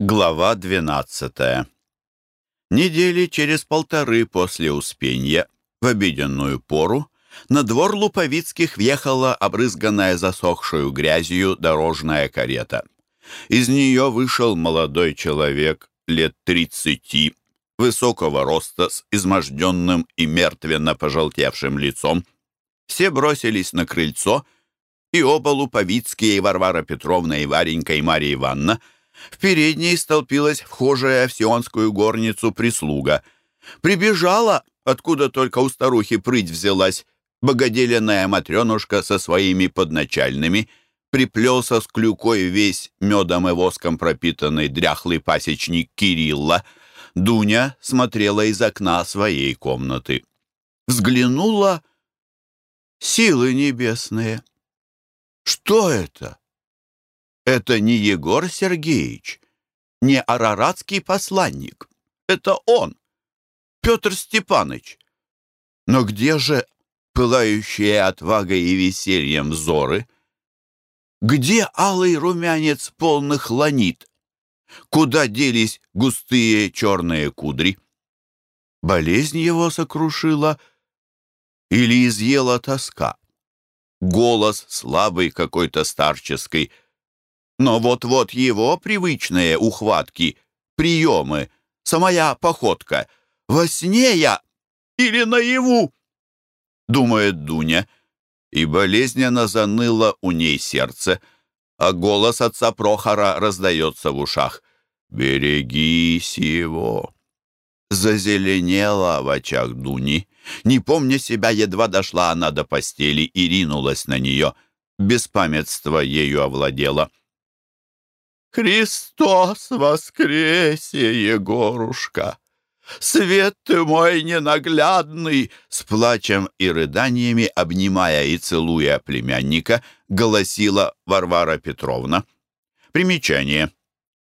Глава 12 Недели через полторы после Успенья, в обеденную пору, на двор Луповицких въехала обрызганная засохшую грязью дорожная карета. Из нее вышел молодой человек лет тридцати, высокого роста, с изможденным и мертвенно пожелтевшим лицом. Все бросились на крыльцо, и оба Луповицкие, и Варвара Петровна, и Варенька, и Марья Ивановна — в передней столпилась вхожая в сионскую горницу прислуга. Прибежала, откуда только у старухи прыть взялась, богоделенная матренушка со своими подначальными, приплелся с клюкой весь медом и воском пропитанный дряхлый пасечник Кирилла. Дуня смотрела из окна своей комнаты. Взглянула силы небесные. Что это? Это не Егор Сергеевич, не араратский посланник. Это он, Петр Степаныч. Но где же пылающие отвагой и весельем взоры? Где алый румянец полных ланит? Куда делись густые черные кудри? Болезнь его сокрушила или изъела тоска? Голос слабый какой-то старческий — но вот-вот его привычные ухватки, приемы, самая походка. Во сне я или наяву? Думает Дуня, и болезненно заныло у ней сердце, а голос отца Прохора раздается в ушах. «Берегись его!» Зазеленела в очах Дуни. Не помня себя, едва дошла она до постели и ринулась на нее. Беспамятство ею овладело. Христос воскресе, Егорушка! Свет ты мой ненаглядный!» С плачем и рыданиями, обнимая и целуя племянника, голосила Варвара Петровна. Примечание.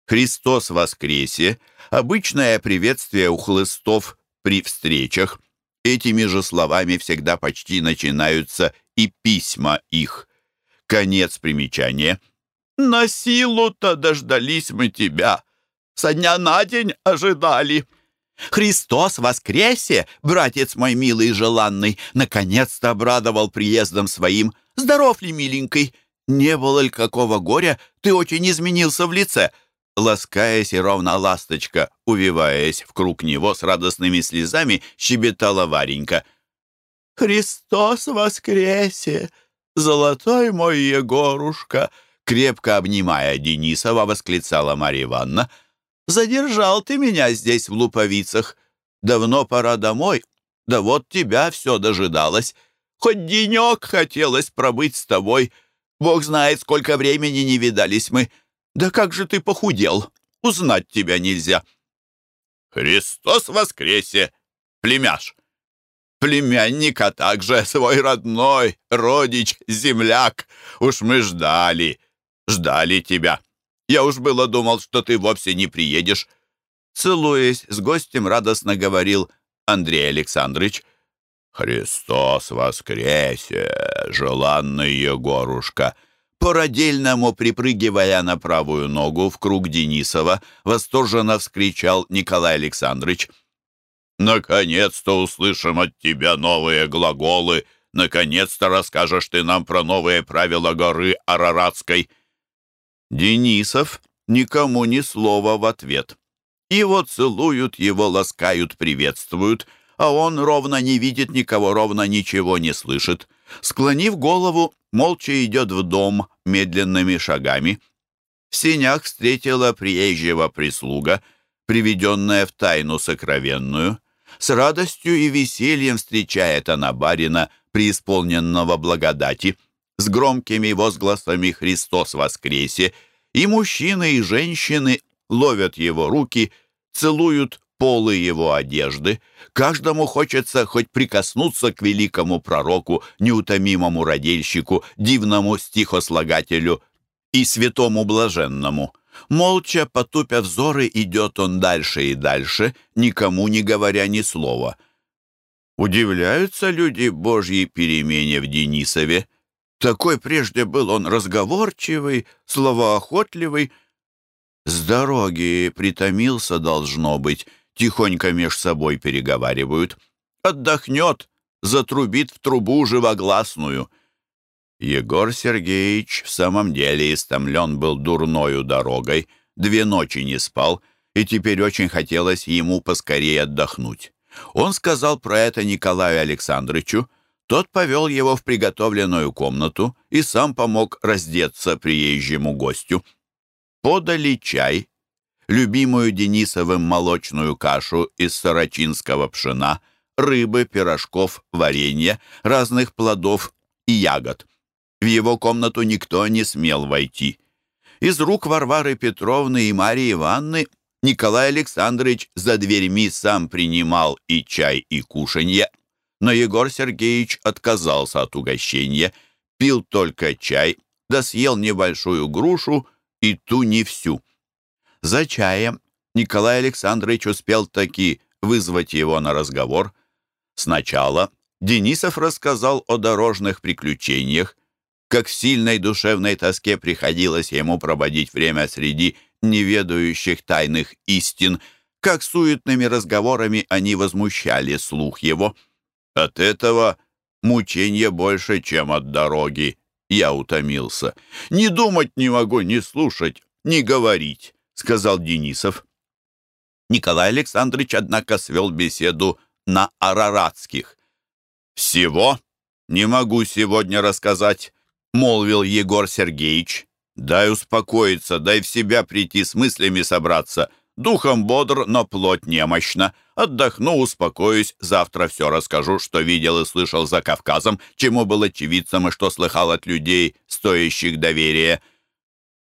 «Христос воскресе» — обычное приветствие у хлыстов при встречах. Этими же словами всегда почти начинаются и письма их. Конец примечания — на силу-то дождались мы тебя. Со дня на день ожидали. Христос воскресе, братец мой милый и желанный, наконец-то обрадовал приездом своим. Здоров ли, миленький? Не было ли какого горя? Ты очень изменился в лице. Ласкаясь и ровно ласточка, увиваясь в круг него с радостными слезами, щебетала Варенька. «Христос воскресе! Золотой мой Егорушка!» Крепко обнимая Денисова, восклицала Марья Ивановна. «Задержал ты меня здесь, в Луповицах. Давно пора домой. Да вот тебя все дожидалось. Хоть денек хотелось пробыть с тобой. Бог знает, сколько времени не видались мы. Да как же ты похудел? Узнать тебя нельзя». «Христос воскресе, племяш!» племянник, а также свой родной, родич, земляк. Уж мы ждали. Ждали тебя. Я уж было думал, что ты вовсе не приедешь». Целуясь с гостем, радостно говорил Андрей Александрович. «Христос воскресе, желанный Егорушка!» По-родельному, припрыгивая на правую ногу в круг Денисова, восторженно вскричал Николай Александрович. «Наконец-то услышим от тебя новые глаголы! Наконец-то расскажешь ты нам про новые правила горы Араратской!» Денисов никому ни слова в ответ. Его целуют, его ласкают, приветствуют, а он ровно не видит никого, ровно ничего не слышит. Склонив голову, молча идет в дом медленными шагами. В сенях встретила приезжего прислуга, приведенная в тайну сокровенную. С радостью и весельем встречает она барина, преисполненного благодати — с громкими возгласами «Христос воскресе!» и мужчины, и женщины ловят его руки, целуют полы его одежды. Каждому хочется хоть прикоснуться к великому пророку, неутомимому родильщику, дивному стихослагателю и святому блаженному. Молча, потупя взоры, идет он дальше и дальше, никому не говоря ни слова. Удивляются люди Божьей перемене в Денисове. Такой прежде был он разговорчивый, словоохотливый. С дороги притомился, должно быть, тихонько меж собой переговаривают. Отдохнет, затрубит в трубу живогласную. Егор Сергеевич в самом деле истомлен был дурною дорогой, две ночи не спал, и теперь очень хотелось ему поскорее отдохнуть. Он сказал про это Николаю Александровичу, тот повел его в приготовленную комнату и сам помог раздеться приезжему гостю. Подали чай, любимую Денисовым молочную кашу из сорочинского пшена, рыбы, пирожков, варенья, разных плодов и ягод. В его комнату никто не смел войти. Из рук Варвары Петровны и Марии Ивановны Николай Александрович за дверьми сам принимал и чай, и кушанье, но Егор Сергеевич отказался от угощения, пил только чай, да съел небольшую грушу и ту не всю. За чаем Николай Александрович успел таки вызвать его на разговор. Сначала Денисов рассказал о дорожных приключениях, как в сильной душевной тоске приходилось ему проводить время среди неведающих тайных истин, как суетными разговорами они возмущали слух его. От этого мучения больше, чем от дороги. Я утомился. «Не думать не могу, не слушать, не говорить», — сказал Денисов. Николай Александрович, однако, свел беседу на араратских. «Всего не могу сегодня рассказать», — молвил Егор Сергеевич. Дай успокоиться, дай в себя прийти с мыслями собраться. Духом бодр, но плоть немощна. Отдохну, успокоюсь, завтра все расскажу, что видел и слышал за Кавказом, чему был очевидцем и что слыхал от людей, стоящих доверия.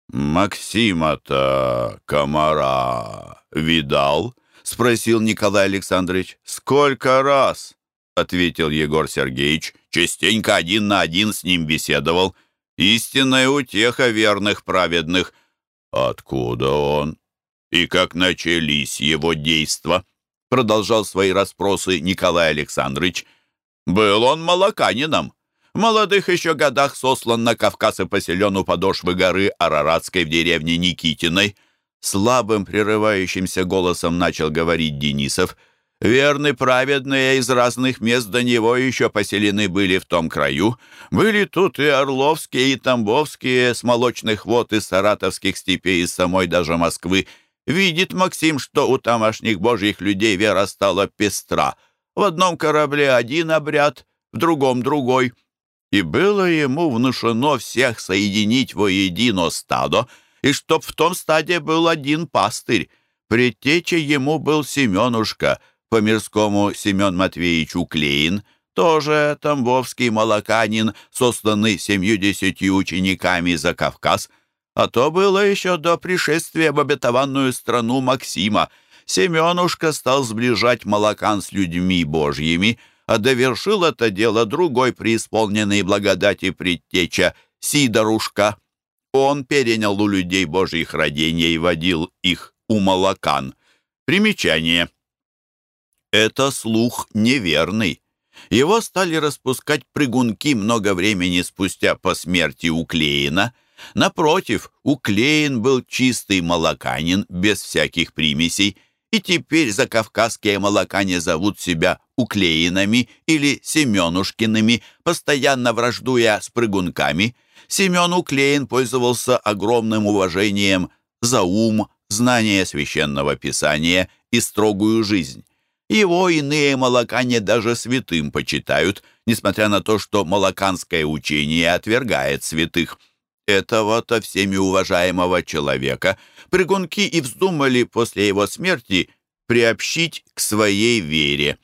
«Максима-то комара видал?» — спросил Николай Александрович. «Сколько раз?» — ответил Егор Сергеевич. «Частенько один на один с ним беседовал» истинная утеха верных праведных. Откуда он? И как начались его действа? Продолжал свои расспросы Николай Александрович. Был он молоканином. В молодых еще годах сослан на Кавказ и поселен у подошвы горы Араратской в деревне Никитиной. Слабым, прерывающимся голосом начал говорить Денисов — Верны праведные из разных мест до него еще поселены были в том краю. Были тут и Орловские, и Тамбовские, с молочных вод из саратовских степей, из самой даже Москвы. Видит Максим, что у тамошних божьих людей вера стала пестра. В одном корабле один обряд, в другом другой. И было ему внушено всех соединить воедино стадо, и чтоб в том стаде был один пастырь. Предтеча ему был Семенушка — по-мирскому Семен Матвеевич Уклеин, тоже тамбовский молоканин, сосланный семью-десятью учениками за Кавказ, а то было еще до пришествия в обетованную страну Максима. Семенушка стал сближать молокан с людьми божьими, а довершил это дело другой преисполненный благодати предтеча Сидорушка. Он перенял у людей божьих родения и водил их у молокан. Примечание — это слух неверный. Его стали распускать прыгунки много времени спустя по смерти Уклеина. Напротив, Уклеин был чистый молоканин, без всяких примесей, и теперь закавказские молокане зовут себя Уклеинами или Семенушкиными, постоянно враждуя с прыгунками. Семен Уклеин пользовался огромным уважением за ум, знание священного писания и строгую жизнь. Его иные молокане даже святым почитают, несмотря на то, что молоканское учение отвергает святых. Этого-то всеми уважаемого человека прыгунки и вздумали после его смерти приобщить к своей вере.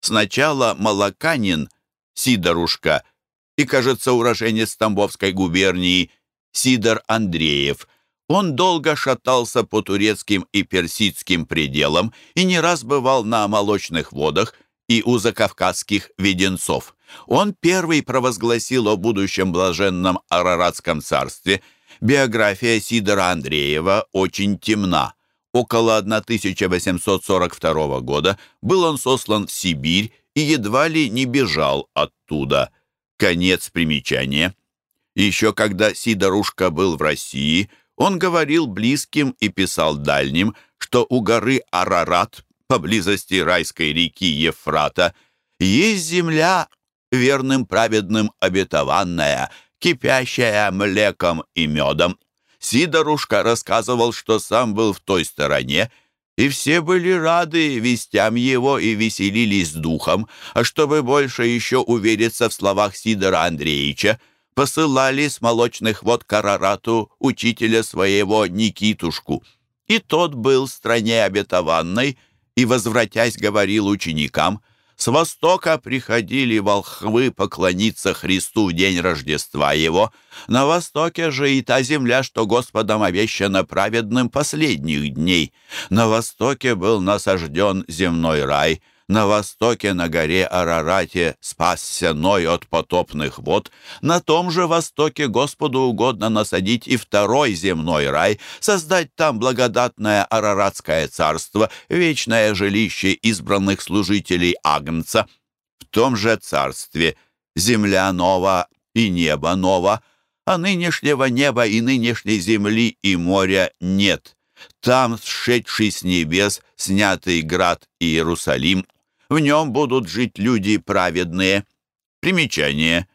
Сначала молоканин, Сидорушка, и, кажется, уроженец Тамбовской губернии Сидор Андреев – он долго шатался по турецким и персидским пределам и не раз бывал на молочных водах и у закавказских веденцов. Он первый провозгласил о будущем блаженном Араратском царстве. Биография Сидора Андреева очень темна. Около 1842 года был он сослан в Сибирь и едва ли не бежал оттуда. Конец примечания. Еще когда Сидорушка был в России – он говорил близким и писал дальним, что у горы Арарат, поблизости райской реки Ефрата, есть земля верным праведным обетованная, кипящая млеком и медом. Сидорушка рассказывал, что сам был в той стороне, и все были рады вестям его и веселились духом, а чтобы больше еще увериться в словах Сидора Андреевича, посылали с молочных вод Карарату учителя своего Никитушку. И тот был в стране обетованной, и, возвратясь, говорил ученикам — с востока приходили волхвы поклониться Христу в день Рождества Его. На востоке же и та земля, что Господом обещана праведным последних дней. На востоке был насажден земной рай — на востоке на горе Арарате спасся Ной от потопных вод. На том же востоке Господу угодно насадить и второй земной рай, создать там благодатное Араратское царство, вечное жилище избранных служителей Агнца. В том же царстве земля нова и небо ново, а нынешнего неба и нынешней земли и моря нет. Там, сшедший с небес, снятый град Иерусалим, в нем будут жить люди праведные. Примечание.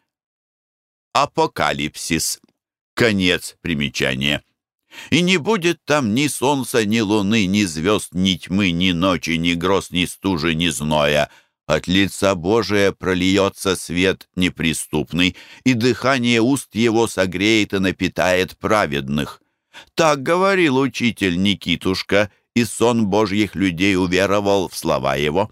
Апокалипсис. Конец примечания. И не будет там ни солнца, ни луны, ни звезд, ни тьмы, ни ночи, ни гроз, ни стужи, ни зноя. От лица Божия прольется свет неприступный, и дыхание уст его согреет и напитает праведных. Так говорил учитель Никитушка, и сон Божьих людей уверовал в слова его.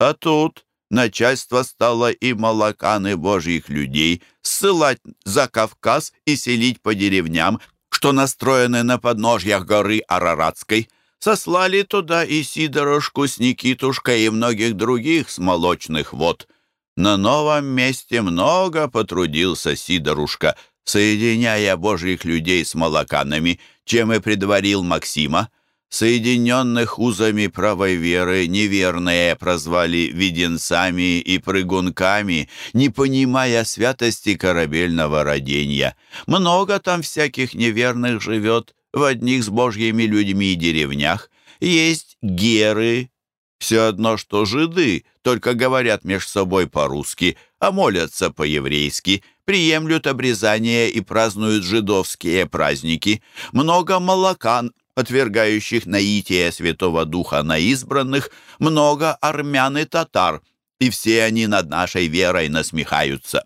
А тут начальство стало и молоканы божьих людей ссылать за Кавказ и селить по деревням, что настроены на подножьях горы Араратской. Сослали туда и Сидорушку с Никитушкой и многих других с молочных вод. На новом месте много потрудился Сидорушка, соединяя божьих людей с молоканами, чем и предварил Максима соединенных узами правой веры, неверные прозвали веденцами и прыгунками, не понимая святости корабельного родения. Много там всяких неверных живет в одних с божьими людьми деревнях. Есть геры, все одно, что жиды, только говорят меж собой по-русски, а молятся по-еврейски, приемлют обрезание и празднуют жидовские праздники. Много молокан отвергающих наитие Святого Духа на избранных, много армян и татар, и все они над нашей верой насмехаются.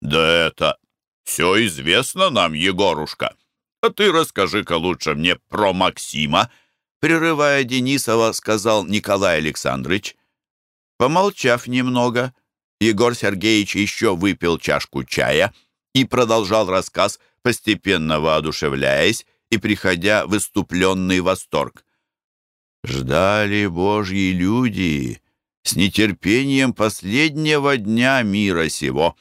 «Да это все известно нам, Егорушка. А ты расскажи-ка лучше мне про Максима», прерывая Денисова, сказал Николай Александрович. Помолчав немного, Егор Сергеевич еще выпил чашку чая и продолжал рассказ, постепенно воодушевляясь, и приходя в выступленный восторг. Ждали Божьи люди с нетерпением последнего дня мира сего.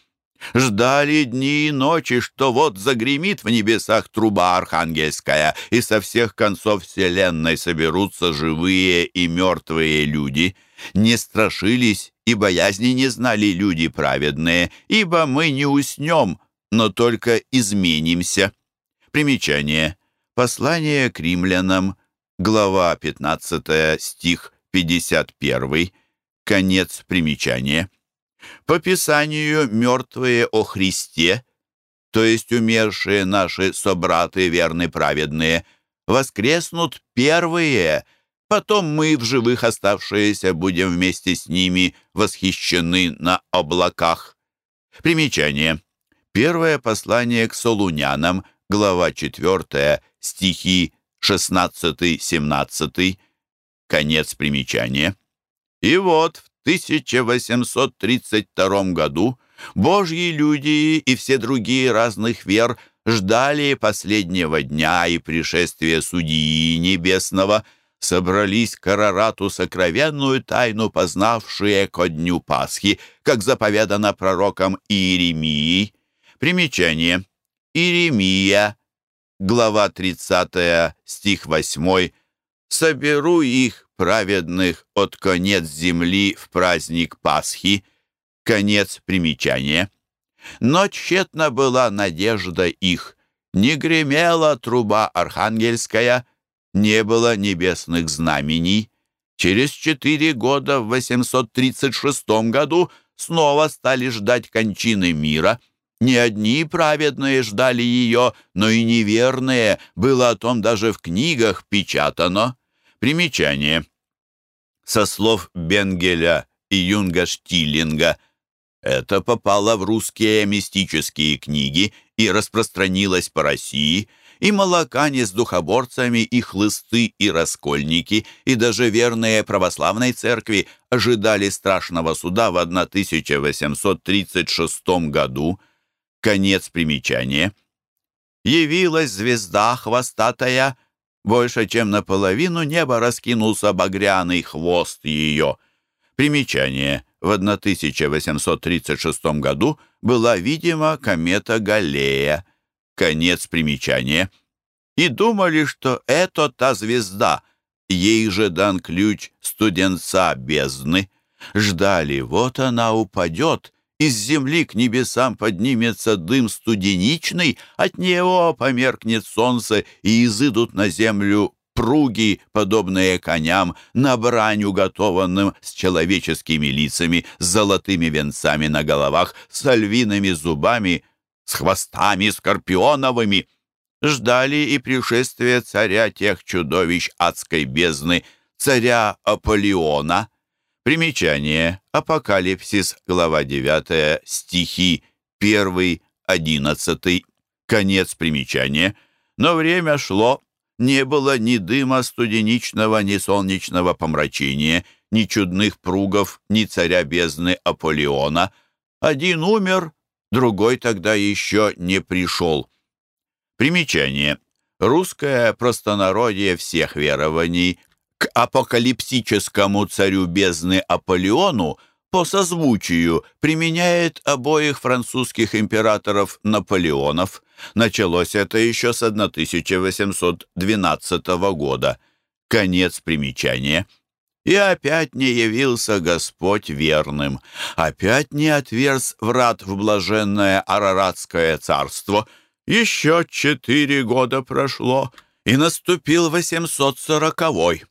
Ждали дни и ночи, что вот загремит в небесах труба архангельская, и со всех концов вселенной соберутся живые и мертвые люди. Не страшились и боязни не знали люди праведные, ибо мы не уснем, но только изменимся. Примечание. Послание к римлянам, глава 15, стих 51, конец примечания. По Писанию мертвые о Христе, то есть умершие наши собраты верны праведные, воскреснут первые, потом мы в живых оставшиеся будем вместе с ними восхищены на облаках. Примечание. Первое послание к Солунянам, глава 4, стихи 16-17, конец примечания. И вот в 1832 году Божьи люди и все другие разных вер ждали последнего дня и пришествия Судьи Небесного, собрались к Арарату сокровенную тайну, познавшие ко дню Пасхи, как заповедано пророком Иеремией. Примечание. Иеремия глава 30, стих 8, «Соберу их, праведных, от конец земли в праздник Пасхи». Конец примечания. Но тщетна была надежда их. Не гремела труба архангельская, не было небесных знамений. Через четыре года, в 836 году, снова стали ждать кончины мира. Не одни праведные ждали ее, но и неверные. Было о том даже в книгах печатано. Примечание. Со слов Бенгеля и Юнга Штиллинга это попало в русские мистические книги и распространилось по России, и молокане с духоборцами, и хлысты, и раскольники, и даже верные православной церкви ожидали страшного суда в 1836 году. Конец примечания. Явилась звезда хвостатая, больше чем наполовину неба раскинулся багряный хвост ее. Примечание. В 1836 году была видима комета Галлея. Конец примечания. И думали, что это та звезда. Ей же дан ключ студенца бездны. Ждали, вот она упадет, из земли к небесам поднимется дым студеничный, от него померкнет солнце, и изыдут на землю пруги, подобные коням, на брань уготованным с человеческими лицами, с золотыми венцами на головах, с львиными зубами, с хвостами скорпионовыми. Ждали и пришествия царя тех чудовищ адской бездны, царя Аполеона — Примечание. Апокалипсис, глава 9, стихи 1, 11. Конец примечания. Но время шло, не было ни дыма студеничного, ни солнечного помрачения, ни чудных пругов, ни царя бездны Аполеона. Один умер, другой тогда еще не пришел. Примечание. Русское простонародье всех верований к апокалипсическому царю бездны Аполеону по созвучию применяет обоих французских императоров Наполеонов. Началось это еще с 1812 года. Конец примечания. И опять не явился Господь верным. Опять не отверз врат в блаженное Араратское царство. Еще четыре года прошло, и наступил 840-й.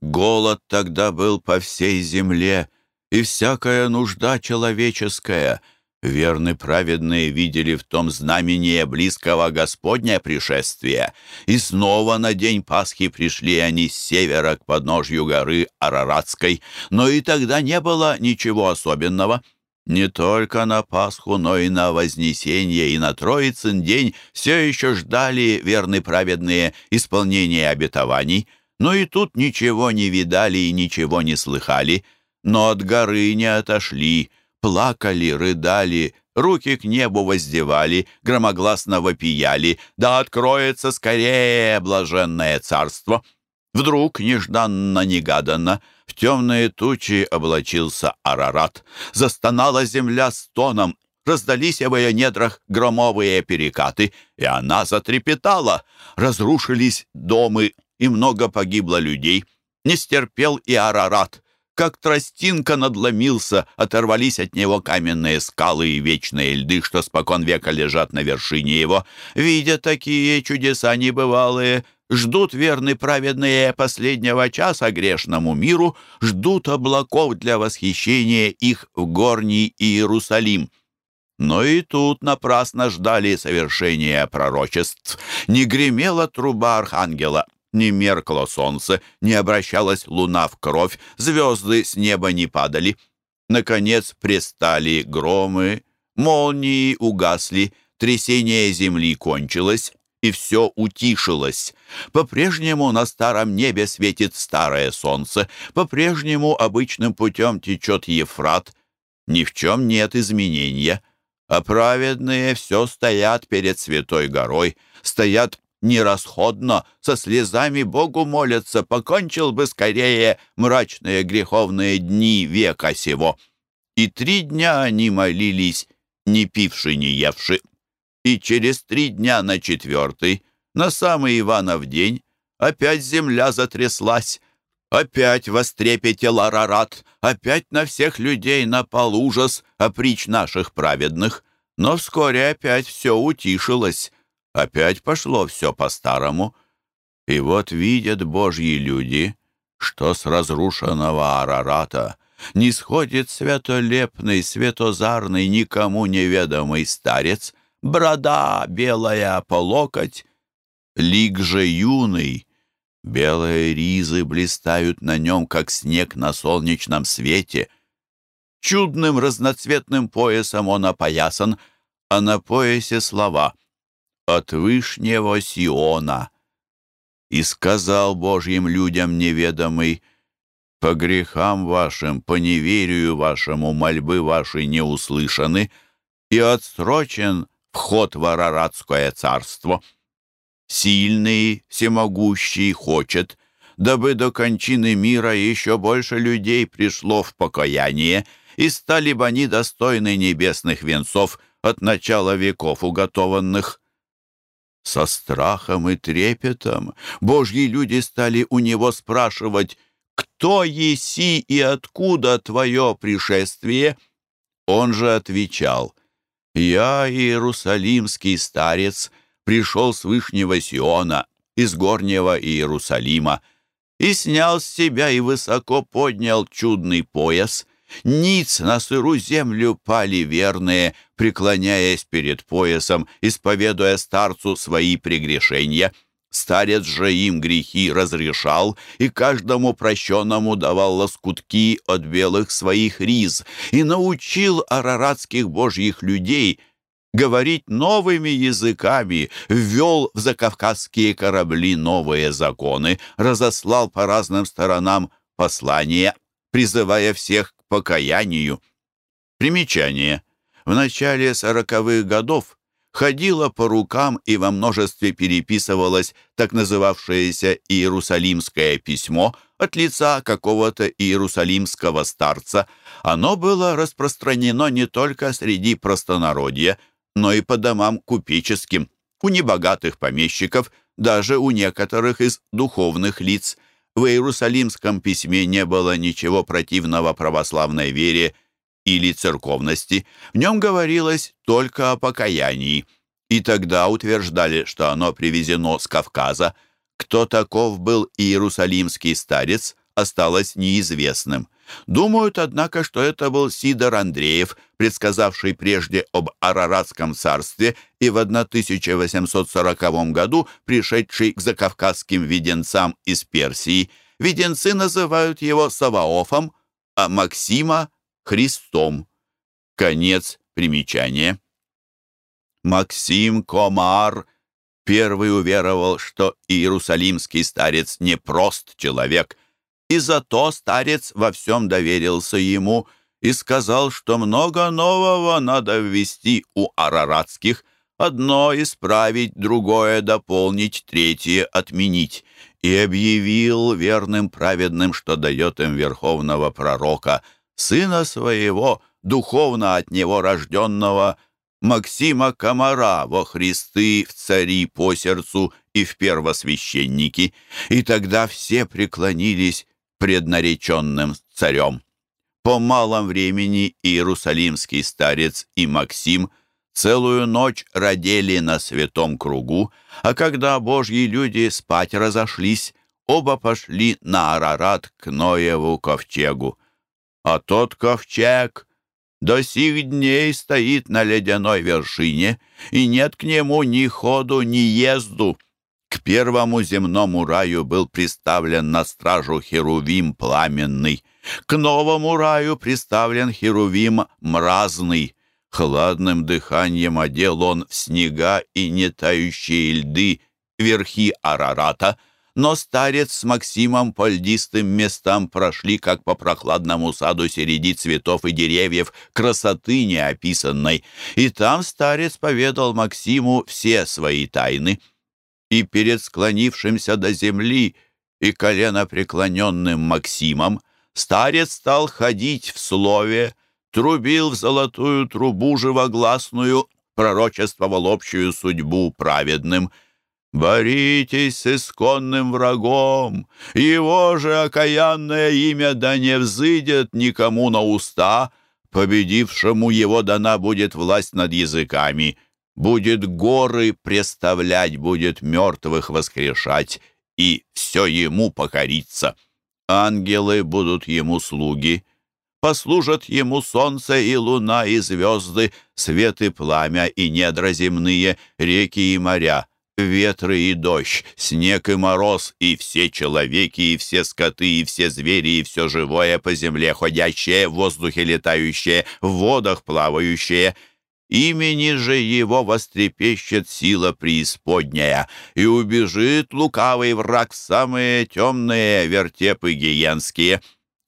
Голод тогда был по всей земле, и всякая нужда человеческая. Верны праведные видели в том знамение близкого Господня пришествия. И снова на день Пасхи пришли они с севера к подножью горы Араратской. Но и тогда не было ничего особенного. Не только на Пасху, но и на Вознесение, и на Троицын день все еще ждали верны праведные исполнения обетований — но и тут ничего не видали и ничего не слыхали, но от горы не отошли, плакали, рыдали, руки к небу воздевали, громогласно вопияли, да откроется скорее блаженное царство. Вдруг, нежданно-негаданно, в темные тучи облачился Арарат. Застонала земля стоном, раздались в ее недрах громовые перекаты, и она затрепетала. Разрушились домы, и много погибло людей. Не стерпел и Арарат. Как тростинка надломился, оторвались от него каменные скалы и вечные льды, что спокон века лежат на вершине его. Видя такие чудеса небывалые, ждут верны праведные последнего часа грешному миру, ждут облаков для восхищения их в горний Иерусалим. Но и тут напрасно ждали совершения пророчеств. Не гремела труба архангела, не меркло солнце, не обращалась луна в кровь, звезды с неба не падали. Наконец пристали громы, молнии угасли, трясение земли кончилось, и все утишилось. По-прежнему на старом небе светит старое солнце, по-прежнему обычным путем течет Ефрат. Ни в чем нет изменения. А праведные все стоят перед святой горой, стоят нерасходно, со слезами Богу молятся, покончил бы скорее мрачные греховные дни века сего. И три дня они молились, не пивши, не евши. И через три дня на четвертый, на самый Иванов день, опять земля затряслась, опять вострепетел Арарат, опять на всех людей напал ужас, оприч наших праведных. Но вскоре опять все утишилось, Опять пошло все по-старому. И вот видят божьи люди, что с разрушенного Арарата не сходит светолепный, светозарный, никому неведомый старец, брода белая по локоть, лик же юный, белые ризы блистают на нем, как снег на солнечном свете. Чудным разноцветным поясом он опоясан, а на поясе слова «От Вышнего Сиона». И сказал Божьим людям неведомый, «По грехам вашим, по неверию вашему мольбы ваши не услышаны, и отсрочен вход в Араратское царство. Сильный, всемогущий хочет, дабы до кончины мира еще больше людей пришло в покаяние, и стали бы они достойны небесных венцов от начала веков уготованных. Со страхом и трепетом божьи люди стали у него спрашивать, «Кто еси и откуда твое пришествие?» Он же отвечал, «Я, иерусалимский старец, пришел с Вышнего Сиона, из горнего Иерусалима, и снял с себя и высоко поднял чудный пояс. Ниц на сыру землю пали верные, преклоняясь перед поясом, исповедуя старцу свои прегрешения». Старец же им грехи разрешал, и каждому прощенному давал лоскутки от белых своих риз, и научил араратских божьих людей говорить новыми языками, ввел в закавказские корабли новые законы, разослал по разным сторонам послания, призывая всех покаянию. Примечание. В начале сороковых годов ходила по рукам и во множестве переписывалось так называвшееся «Иерусалимское письмо» от лица какого-то иерусалимского старца. Оно было распространено не только среди простонародья, но и по домам купеческим, у небогатых помещиков, даже у некоторых из духовных лиц. В Иерусалимском письме не было ничего противного православной вере, или церковности, в нем говорилось только о покаянии. И тогда утверждали, что оно привезено с Кавказа. Кто таков был иерусалимский старец, осталось неизвестным. Думают, однако, что это был Сидор Андреев, предсказавший прежде об Араратском царстве и в 1840 году пришедший к закавказским виденцам из Персии. Виденцы называют его Саваофом, а Максима Христом. Конец примечания. Максим Комар первый уверовал, что иерусалимский старец не прост человек, и зато старец во всем доверился ему и сказал, что много нового надо ввести у араратских, одно исправить, другое дополнить, третье отменить, и объявил верным праведным, что дает им верховного пророка – сына своего, духовно от него рожденного, Максима Комара во Христы в цари по сердцу и в первосвященники, и тогда все преклонились пред нареченным царем. По малом времени иерусалимский старец и Максим целую ночь родили на святом кругу, а когда божьи люди спать разошлись, оба пошли на Арарат к Ноеву ковчегу. А тот ковчег до сих дней стоит на ледяной вершине, и нет к нему ни ходу, ни езду. К первому земному раю был приставлен на стражу Херувим пламенный, к новому раю приставлен Херувим мразный. Хладным дыханием одел он в снега и нетающие льды верхи Арарата — но старец с Максимом по льдистым местам прошли, как по прохладному саду среди цветов и деревьев, красоты неописанной. И там старец поведал Максиму все свои тайны. И перед склонившимся до земли и колено преклоненным Максимом старец стал ходить в слове, трубил в золотую трубу живогласную, пророчествовал общую судьбу праведным — Боритесь с исконным врагом, его же окаянное имя да не взыдет никому на уста, победившему его дана будет власть над языками. Будет горы преставлять, будет мертвых воскрешать, и все ему покориться. Ангелы будут ему слуги, послужат ему солнце и луна и звезды, свет и пламя и недра земные, реки и моря, ветры и дождь, снег и мороз, и все человеки, и все скоты, и все звери, и все живое по земле ходящее, в воздухе летающее, в водах плавающее. Имени же его вострепещет сила преисподняя, и убежит лукавый враг в самые темные вертепы гиенские.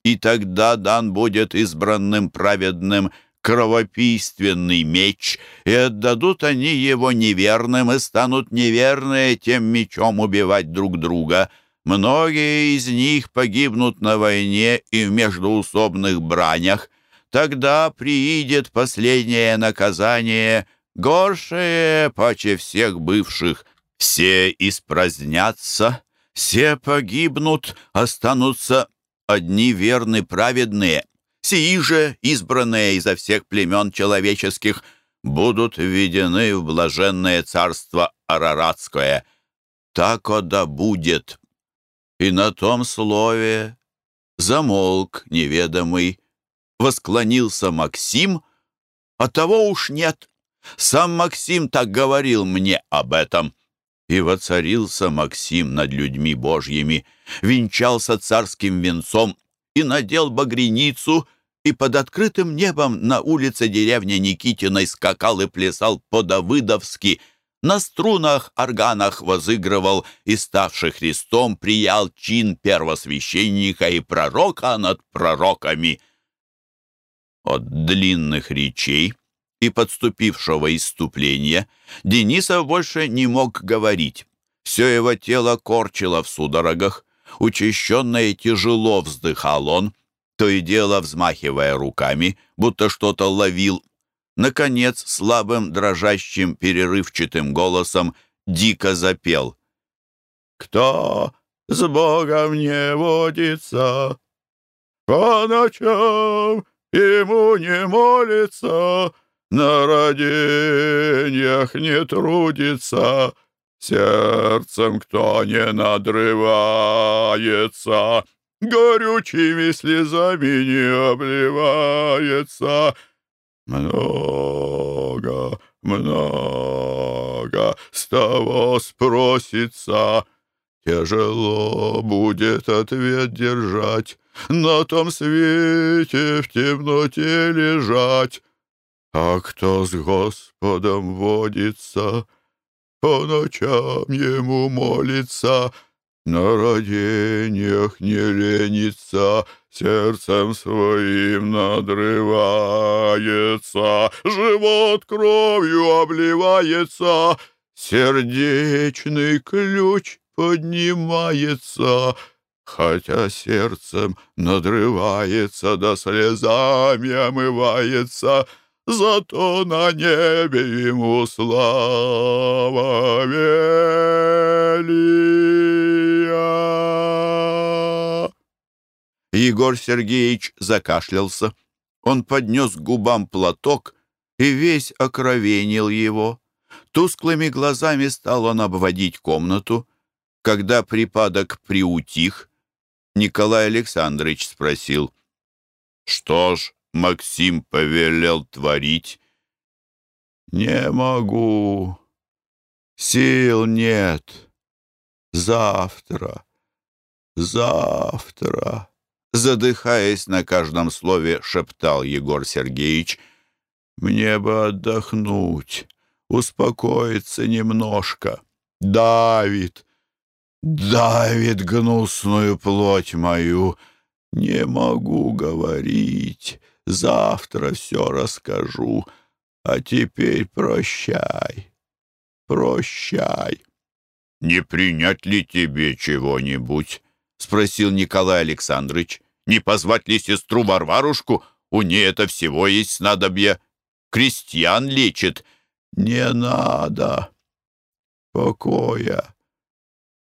И тогда дан будет избранным праведным кровопийственный меч, и отдадут они его неверным, и станут неверные тем мечом убивать друг друга. Многие из них погибнут на войне и в междуусобных бранях. Тогда приидет последнее наказание, горшее паче всех бывших. Все испразднятся, все погибнут, останутся одни верны праведные, Сии же, избранные изо всех племен человеческих, будут введены в блаженное царство Араратское. Так да будет. И на том слове замолк неведомый, восклонился Максим, а того уж нет. Сам Максим так говорил мне об этом. И воцарился Максим над людьми божьими, венчался царским венцом и надел багряницу, и под открытым небом на улице деревни Никитиной скакал и плясал по-давыдовски, на струнах, органах возыгрывал и, ставший Христом, приял чин первосвященника и пророка над пророками. От длинных речей и подступившего иступления Денисов больше не мог говорить. Все его тело корчило в судорогах. Учащенно и тяжело вздыхал он, то и дело взмахивая руками, будто что-то ловил. Наконец, слабым, дрожащим, перерывчатым голосом дико запел. «Кто с Богом не водится, по ночам ему не молится, на родениях не трудится, сердцем кто не надрывается, горючими слезами не обливается. Много, много с того спросится, Тяжело будет ответ держать, На том свете в темноте лежать. А кто с Господом водится, По ночам ему молится — на родениях не ленится, сердцем своим надрывается, живот кровью обливается, сердечный ключ поднимается, хотя сердцем надрывается, да слезами омывается — зато на небе ему слава велия. Егор Сергеевич закашлялся. Он поднес к губам платок и весь окровенил его. Тусклыми глазами стал он обводить комнату. Когда припадок приутих, Николай Александрович спросил, «Что ж, Максим повелел творить. Не могу. Сил нет. Завтра. Завтра. Задыхаясь на каждом слове, шептал Егор Сергеевич. Мне бы отдохнуть, успокоиться немножко. Давид, давит гнусную плоть мою. Не могу говорить. Завтра все расскажу. А теперь прощай, прощай. — Не принять ли тебе чего-нибудь? — спросил Николай Александрович. — Не позвать ли сестру Варварушку? У ней это всего есть снадобье. Крестьян лечит. — Не надо. Покоя,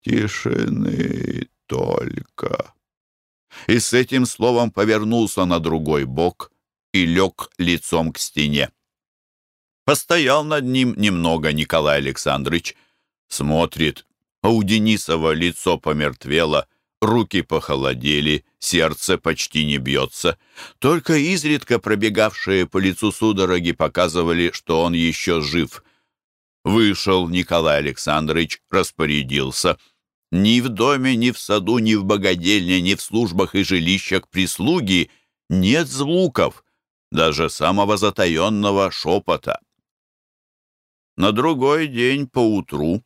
тишины только и с этим словом повернулся на другой бок и лег лицом к стене. Постоял над ним немного Николай Александрович. Смотрит, а у Денисова лицо помертвело, руки похолодели, сердце почти не бьется. Только изредка пробегавшие по лицу судороги показывали, что он еще жив. Вышел Николай Александрович, распорядился. Ни в доме, ни в саду, ни в богадельне, ни в службах и жилищах прислуги нет звуков, даже самого затаенного шепота. На другой день поутру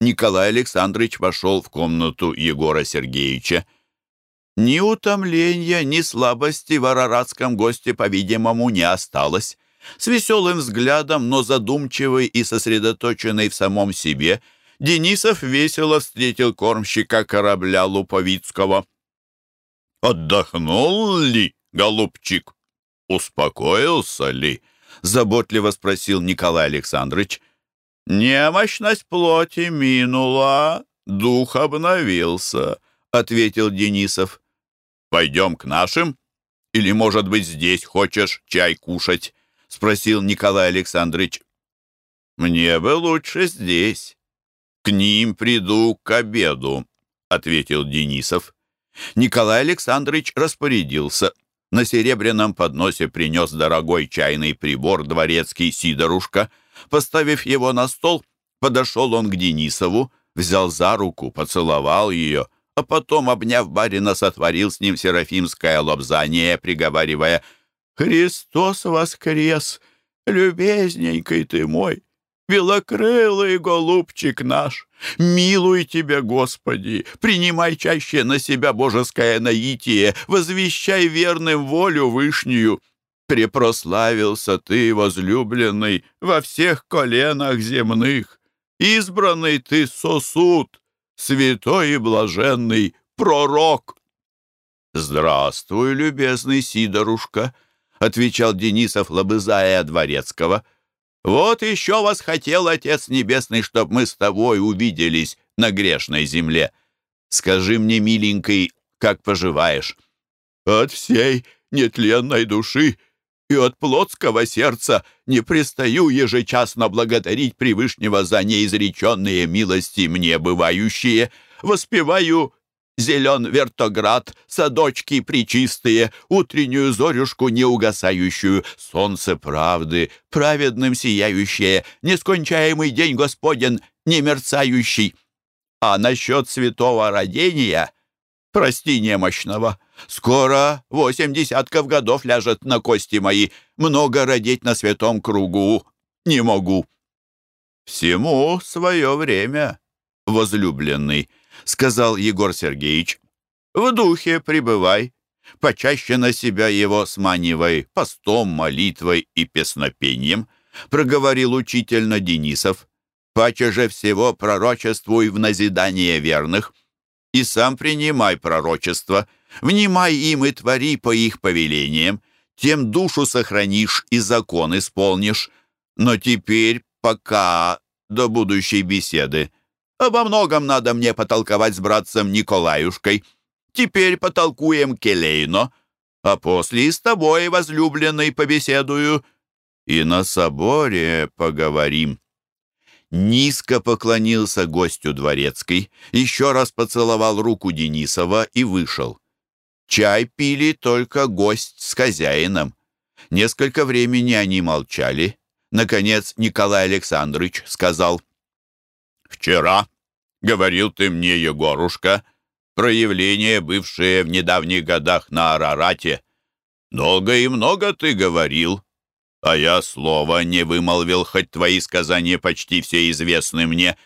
Николай Александрович вошел в комнату Егора Сергеевича. Ни утомления, ни слабости в араратском госте, по-видимому, не осталось. С веселым взглядом, но задумчивый и сосредоточенный в самом себе, Денисов весело встретил кормщика корабля Луповицкого. «Отдохнул ли, голубчик? Успокоился ли?» — заботливо спросил Николай Александрович. «Немощность плоти минула, дух обновился», — ответил Денисов. «Пойдем к нашим? Или, может быть, здесь хочешь чай кушать?» — спросил Николай Александрович. «Мне бы лучше здесь. К ним приду к обеду», — ответил Денисов. Николай Александрович распорядился. На серебряном подносе принес дорогой чайный прибор дворецкий Сидорушка — Поставив его на стол, подошел он к Денисову, взял за руку, поцеловал ее, а потом, обняв барина, сотворил с ним серафимское лобзание, приговаривая «Христос воскрес! Любезненький ты мой! Белокрылый голубчик наш! Милуй тебя, Господи! Принимай чаще на себя божеское наитие, возвещай верным волю вышнюю!» Препрославился ты, возлюбленный, во всех коленах земных. Избранный ты сосуд, святой и блаженный пророк. «Здравствуй, любезный Сидорушка», — отвечал Денисов, лобызая Дворецкого. «Вот еще вас хотел Отец Небесный, чтоб мы с тобой увиделись на грешной земле. Скажи мне, миленький, как поживаешь?» «От всей нетленной души и от плотского сердца не пристаю ежечасно благодарить Превышнего за неизреченные милости мне бывающие. Воспеваю зелен вертоград, садочки причистые, утреннюю зорюшку неугасающую, солнце правды, праведным сияющее, нескончаемый день Господен, немерцающий. А насчет святого родения, прости немощного, Скоро восемь десятков годов ляжет на кости мои. Много родить на святом кругу не могу». «Всему свое время, возлюбленный», — сказал Егор Сергеевич. «В духе пребывай, почаще на себя его сманивай постом, молитвой и песнопением», — проговорил учитель Денисов. «Паче же всего пророчествуй в назидание верных, и сам принимай пророчество» Внимай им и твори по их повелениям, тем душу сохранишь и закон исполнишь. Но теперь пока до будущей беседы. Обо многом надо мне потолковать с братцем Николаюшкой. Теперь потолкуем келейно, а после и с тобой, возлюбленный, побеседую. И на соборе поговорим». Низко поклонился гостю дворецкой, еще раз поцеловал руку Денисова и вышел. Чай пили только гость с хозяином. Несколько времени они молчали. Наконец Николай Александрович сказал, «Вчера, — говорил ты мне, Егорушка, — проявление, бывшее в недавних годах на Арарате. Долго и много ты говорил, а я слова не вымолвил, хоть твои сказания почти все известны мне».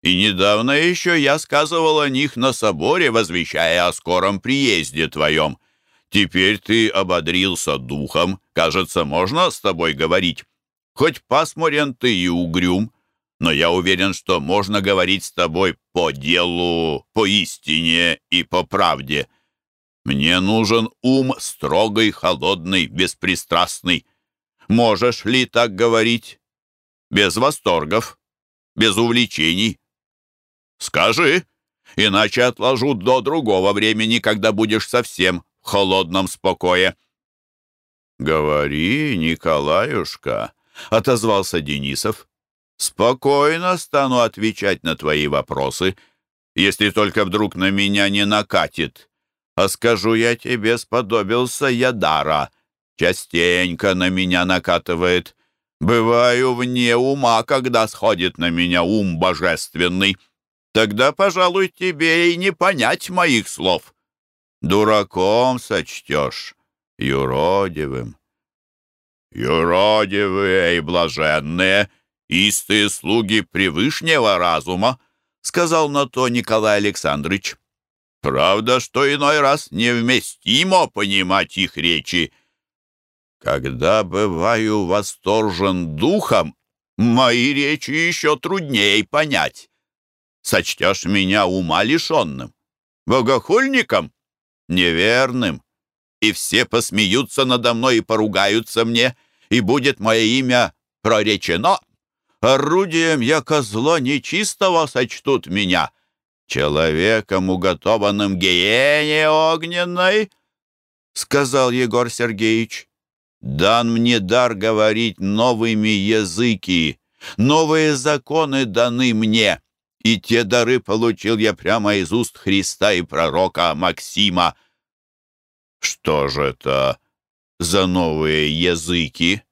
И недавно еще я сказывал о них на соборе, возвещая о скором приезде твоем. Теперь ты ободрился духом, кажется, можно с тобой говорить. Хоть пасмурен ты и угрюм, но я уверен, что можно говорить с тобой по делу, по истине и по правде. Мне нужен ум строгий, холодный, беспристрастный. Можешь ли так говорить? Без восторгов, без увлечений, «Скажи, иначе отложу до другого времени, когда будешь совсем в холодном спокое». «Говори, Николаюшка», —— отозвался Денисов. «Спокойно стану отвечать на твои вопросы, если только вдруг на меня не накатит. А скажу я тебе, сподобился я дара. Частенько на меня накатывает. Бываю вне ума, когда сходит на меня ум божественный. Тогда, пожалуй, тебе и не понять моих слов. Дураком сочтешь, юродивым. «Юродивые и блаженные, истые слуги превышнего разума», сказал на то Николай Александрович. «Правда, что иной раз невместимо понимать их речи. Когда бываю восторжен духом, мои речи еще труднее понять. Сочтешь меня ума лишенным, богохульником, неверным, и все посмеются надо мной и поругаются мне, и будет мое имя проречено. Орудием я козло нечистого сочтут меня, человеком, уготованным гиене огненной, — сказал Егор Сергеевич. Дан мне дар говорить новыми языки, новые законы даны мне, и те дары получил я прямо из уст Христа и пророка Максима. Что же это за новые языки?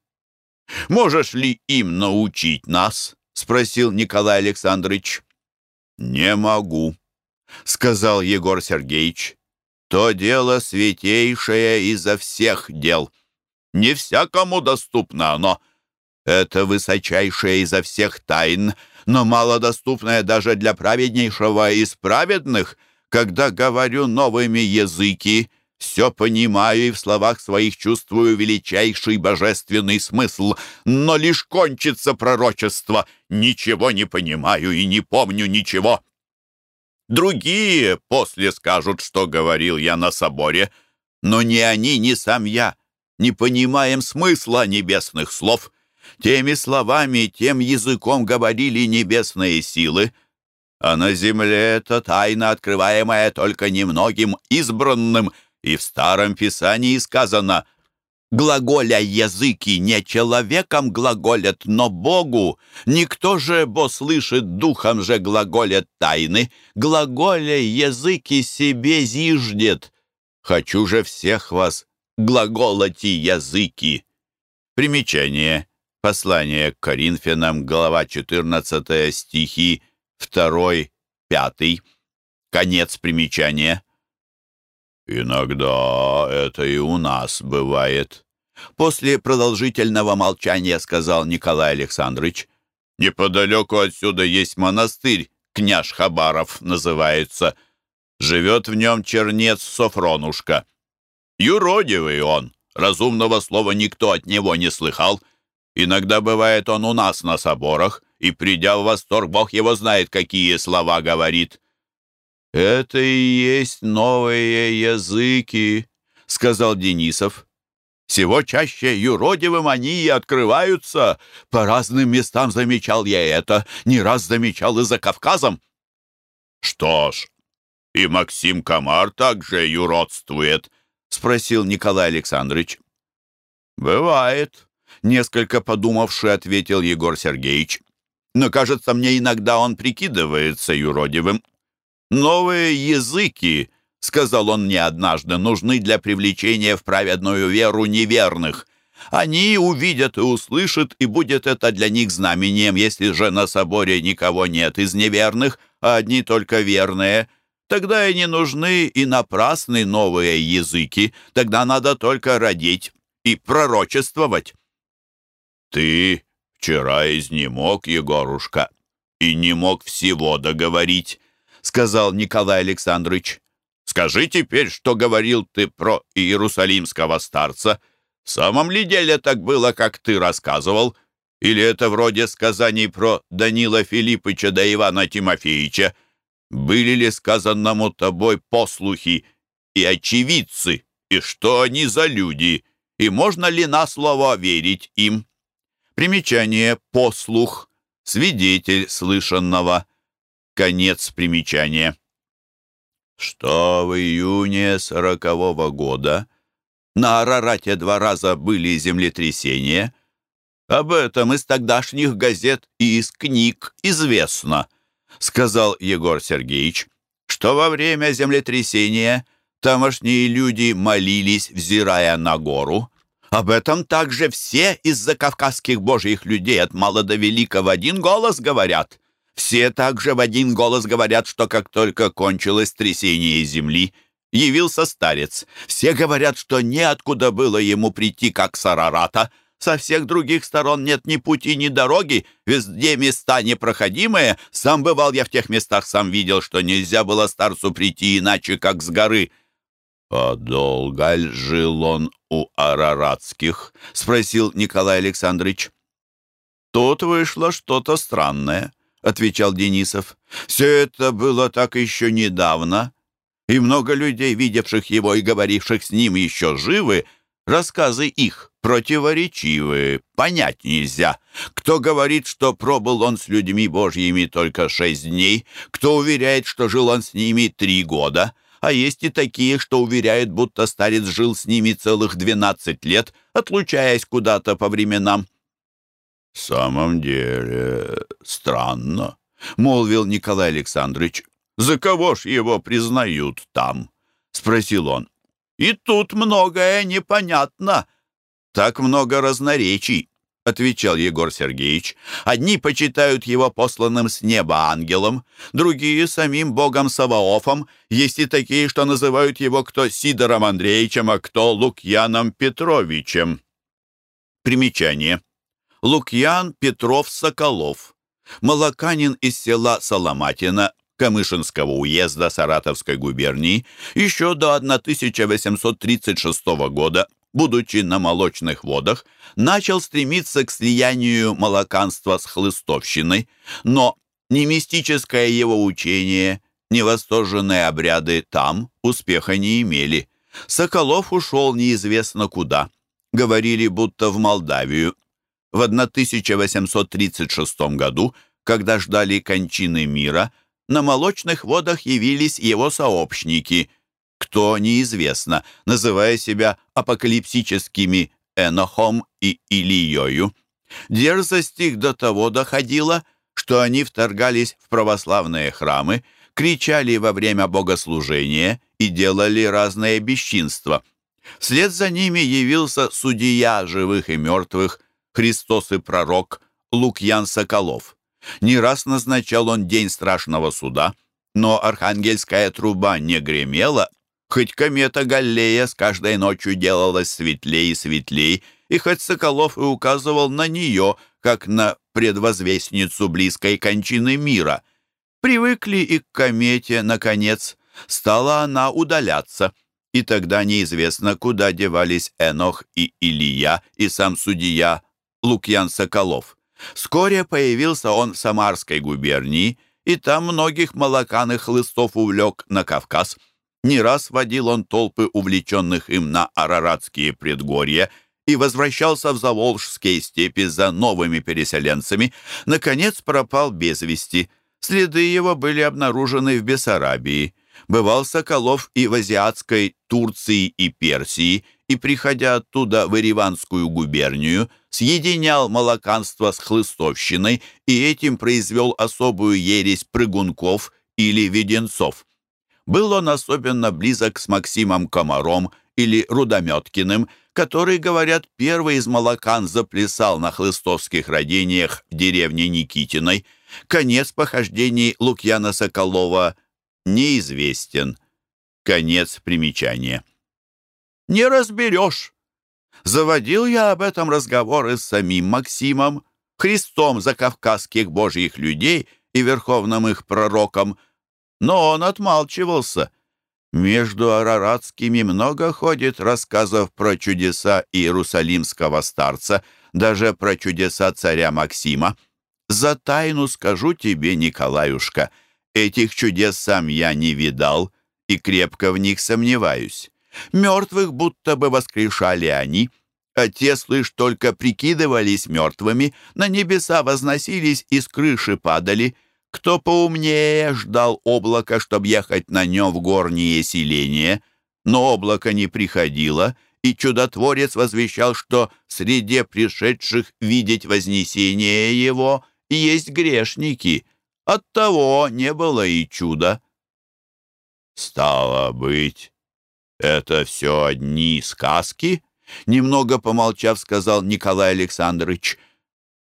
Можешь ли им научить нас? Спросил Николай Александрович. Не могу, сказал Егор Сергеевич. То дело святейшее изо всех дел. Не всякому доступно оно. Это высочайшее изо всех тайн, но малодоступное даже для праведнейшего из праведных, когда говорю новыми языки, все понимаю и в словах своих чувствую величайший божественный смысл, но лишь кончится пророчество. Ничего не понимаю и не помню ничего. Другие после скажут, что говорил я на соборе, но ни они, ни сам я не понимаем смысла небесных слов. Теми словами, тем языком говорили небесные силы, а на земле это тайна, открываемая только немногим избранным — и в Старом Писании сказано «Глаголя языки не человеком глаголят, но Богу. Никто же, бо слышит, духом же глаголят тайны. Глаголя языки себе зиждет. Хочу же всех вас глаголати языки». Примечание. Послание к Коринфянам, глава 14 стихи 2, 5. Конец примечания. «Иногда это и у нас бывает». После продолжительного молчания сказал Николай Александрович. «Неподалеку отсюда есть монастырь, княж Хабаров называется. Живет в нем чернец Софронушка. Юродивый он, разумного слова никто от него не слыхал. Иногда бывает он у нас на соборах, и, придя в восторг, Бог его знает, какие слова говорит». «Это и есть новые языки», — сказал Денисов. «Всего чаще юродивым они и открываются. По разным местам замечал я это, не раз замечал и за Кавказом». «Что ж, и Максим Комар также юродствует», — спросил Николай Александрович. «Бывает», — несколько подумавши, ответил Егор Сергеевич. «Но, кажется мне, иногда он прикидывается юродивым». «Новые языки», — сказал он мне однажды, — «нужны для привлечения в праведную веру неверных. Они увидят и услышат, и будет это для них знамением, если же на соборе никого нет из неверных, а одни только верные». Тогда и не нужны и напрасны новые языки. Тогда надо только родить и пророчествовать. Ты вчера изнемог, Егорушка, и не мог всего договорить сказал Николай Александрович. «Скажи теперь, что говорил ты про иерусалимского старца. В самом ли деле так было, как ты рассказывал? Или это вроде сказаний про Данила Филиппыча да Ивана Тимофеевича? Были ли сказанному тобой послухи и очевидцы? И что они за люди? И можно ли на слово верить им?» Примечание «послух» — свидетель слышанного — Конец примечания. Что в июне сорокового года на Арарате два раза были землетрясения, Об этом из тогдашних газет и из книг известно, сказал Егор Сергеевич, что во время землетрясения тамошние люди молились, взирая на гору. Об этом также все из-за кавказских божьих людей от мала до велика в один голос говорят. Все также в один голос говорят, что как только кончилось трясение земли, явился старец. Все говорят, что неоткуда было ему прийти, как с Арарата — со всех других сторон нет ни пути, ни дороги, везде места непроходимые. Сам бывал я в тех местах, сам видел, что нельзя было старцу прийти иначе, как с горы». «А долго ли жил он у Араратских?» — спросил Николай Александрович. «Тут вышло что-то странное», — отвечал Денисов. «Все это было так еще недавно, и много людей, видевших его и говоривших с ним, еще живы, Рассказы их противоречивы, понять нельзя. Кто говорит, что пробыл он с людьми божьими только шесть дней, кто уверяет, что жил он с ними три года, а есть и такие, что уверяют, будто старец жил с ними целых двенадцать лет, отлучаясь куда-то по временам. «В самом деле странно», — молвил Николай Александрович. «За кого ж его признают там?» — спросил он. И тут многое непонятно. Так много разноречий, отвечал Егор Сергеевич. Одни почитают его посланным с неба ангелом, другие самим богом Саваофом. Есть и такие, что называют его кто Сидором Андреевичем, а кто Лукьяном Петровичем. Примечание. Лукьян Петров Соколов. Молоканин из села Соломатина Камышинского уезда Саратовской губернии еще до 1836 года, будучи на молочных водах, начал стремиться к слиянию молоканства с хлыстовщиной, но ни мистическое его учение, ни восторженные обряды там успеха не имели. Соколов ушел неизвестно куда. Говорили, будто в Молдавию. В 1836 году, когда ждали кончины мира, на молочных водах явились его сообщники, кто неизвестно, называя себя апокалипсическими Энохом и Илиёю. Дерзость их до того доходила, что они вторгались в православные храмы, кричали во время богослужения и делали разные бесчинства. Вслед за ними явился судья живых и мертвых, Христос и пророк Лукьян Соколов. Не раз назначал он день страшного суда, но архангельская труба не гремела, хоть комета Галлея с каждой ночью делалась светлей и светлей, и хоть Соколов и указывал на нее, как на предвозвестницу близкой кончины мира. Привыкли и к комете, наконец. Стала она удаляться, и тогда неизвестно, куда девались Энох и Илия, и сам судья Лукьян Соколов. Вскоре появился он в Самарской губернии, и там многих молоканых хлыстов увлек на Кавказ. Не раз водил он толпы увлеченных им на Араратские предгорья и возвращался в Заволжские степи за новыми переселенцами. Наконец пропал без вести. Следы его были обнаружены в Бессарабии. Бывал Соколов и в азиатской Турции и Персии, и, приходя оттуда в Ириванскую губернию, съединял молоканство с хлыстовщиной и этим произвел особую ересь прыгунков или веденцов. Был он особенно близок с Максимом Комаром или Рудометкиным, который, говорят, первый из молокан заплясал на хлыстовских родениях в деревне Никитиной. Конец похождений Лукьяна Соколова неизвестен. Конец примечания. «Не разберешь», Заводил я об этом разговоры с самим Максимом, Христом за кавказских божьих людей и верховным их пророком, но он отмалчивался. Между араратскими много ходит рассказов про чудеса иерусалимского старца, даже про чудеса царя Максима. За тайну скажу тебе, Николаюшка, этих чудес сам я не видал и крепко в них сомневаюсь. Мертвых будто бы воскрешали они, а те, слышь, только прикидывались мертвыми, на небеса возносились и с крыши падали. Кто поумнее ждал облака, чтобы ехать на нем в горние селения, но облако не приходило, и чудотворец возвещал, что среди пришедших видеть вознесение его есть грешники. Оттого не было и чуда. «Стало быть, это все одни сказки?» Немного помолчав, сказал Николай Александрович.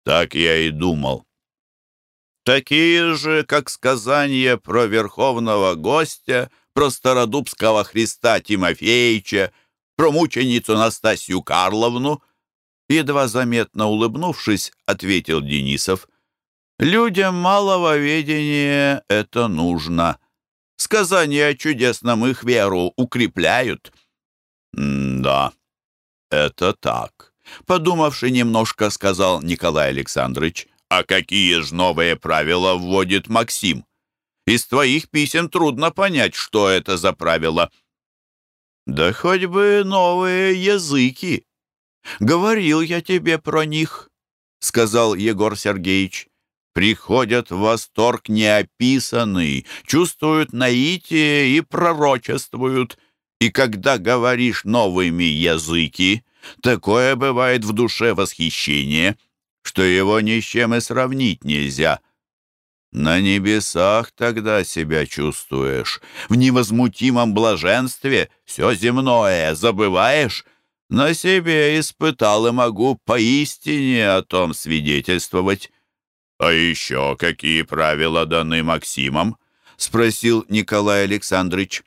«Так я и думал». «Такие же, как сказания про верховного гостя, про стародубского Христа Тимофеича, про мученицу Настасью Карловну?» Едва заметно улыбнувшись, ответил Денисов. «Людям малого ведения это нужно. Сказания о чудесном их веру укрепляют». «Да, это так», — подумавши немножко, сказал Николай Александрович. «А какие же новые правила вводит Максим? Из твоих писем трудно понять, что это за правила». «Да хоть бы новые языки. Говорил я тебе про них», — сказал Егор Сергеевич. «Приходят в восторг неописанный, чувствуют наитие и пророчествуют. И когда говоришь новыми языки, такое бывает в душе восхищение, что его ни с чем и сравнить нельзя». На небесах тогда себя чувствуешь, в невозмутимом блаженстве все земное забываешь. На себе испытал и могу поистине о том свидетельствовать. «А еще какие правила даны Максимом?» — спросил Николай Александрович.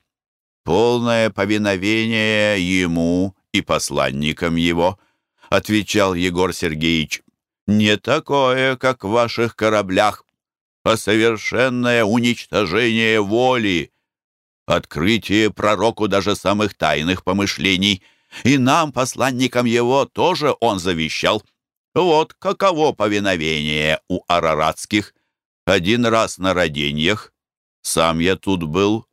«Полное повиновение ему и посланникам его», — отвечал Егор Сергеевич. «Не такое, как в ваших кораблях, а совершенное уничтожение воли, открытие пророку даже самых тайных помышлений. И нам, посланникам его, тоже он завещал. Вот каково повиновение у араратских. Один раз на родениях, сам я тут был,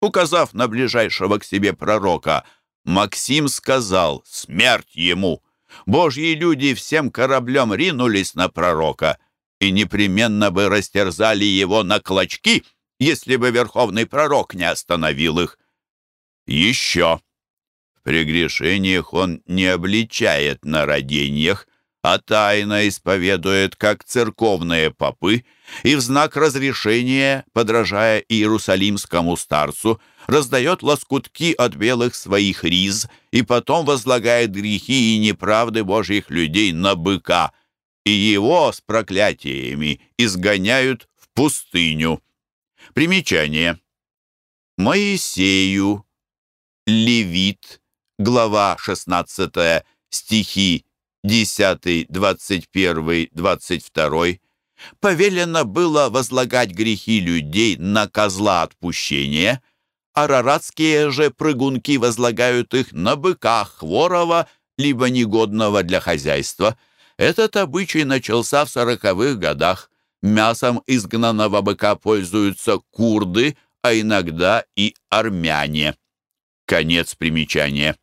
указав на ближайшего к себе пророка, Максим сказал «Смерть ему!» Божьи люди всем кораблем ринулись на пророка — и непременно бы растерзали его на клочки, если бы верховный пророк не остановил их. Еще. В прегрешениях он не обличает на родениях, а тайно исповедует, как церковные попы, и в знак разрешения, подражая иерусалимскому старцу, раздает лоскутки от белых своих риз и потом возлагает грехи и неправды Божьих людей на быка — и его с проклятиями изгоняют в пустыню. Примечание. Моисею, Левит, глава 16, стихи 10, 21, 22, повелено было возлагать грехи людей на козла отпущения, а рарадские же прыгунки возлагают их на быка хворого, либо негодного для хозяйства – этот обычай начался в сороковых годах. Мясом изгнанного быка пользуются курды, а иногда и армяне. Конец примечания.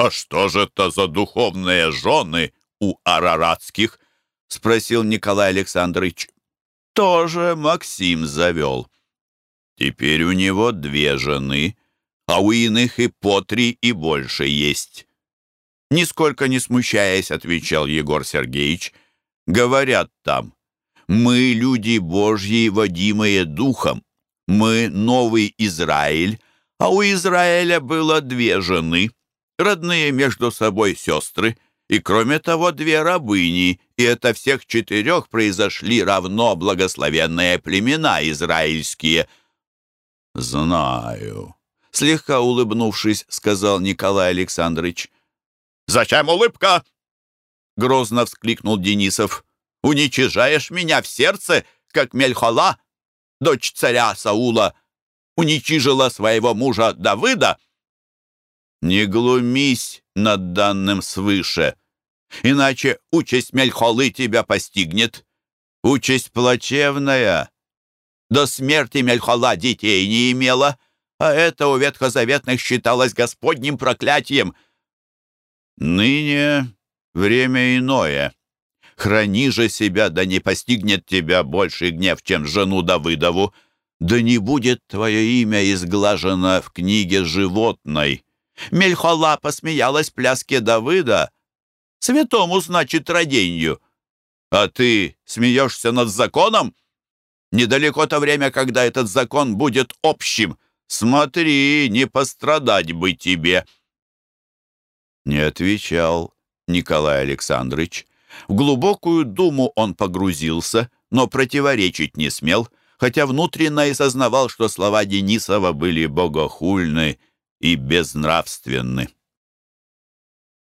«А что же это за духовные жены у араратских?» — спросил Николай Александрович. «Тоже Максим завел. Теперь у него две жены, а у иных и по три и больше есть. Нисколько не смущаясь, отвечал Егор Сергеевич. Говорят там, мы люди Божьи, водимые духом. Мы новый Израиль, а у Израиля было две жены, родные между собой сестры, и кроме того две рабыни, и это всех четырех произошли равно благословенные племена израильские. «Знаю», — слегка улыбнувшись, сказал Николай Александрович. «Зачем улыбка?» Грозно вскликнул Денисов. «Уничижаешь меня в сердце, как Мельхола, дочь царя Саула, уничижила своего мужа Давыда?» «Не глумись над данным свыше, иначе участь Мельхолы тебя постигнет. Участь плачевная. До смерти Мельхола детей не имела, а это у ветхозаветных считалось господним проклятием — Ныне время иное. Храни же себя, да не постигнет тебя больший гнев, чем жену Давыдову. Да не будет твое имя изглажено в книге животной. Мельхола посмеялась пляске Давыда. Святому, значит, роденью. А ты смеешься над законом? Недалеко то время, когда этот закон будет общим. Смотри, не пострадать бы тебе. Не отвечал Николай Александрович. В глубокую думу он погрузился, но противоречить не смел, хотя внутренно и сознавал, что слова Денисова были богохульны и безнравственны.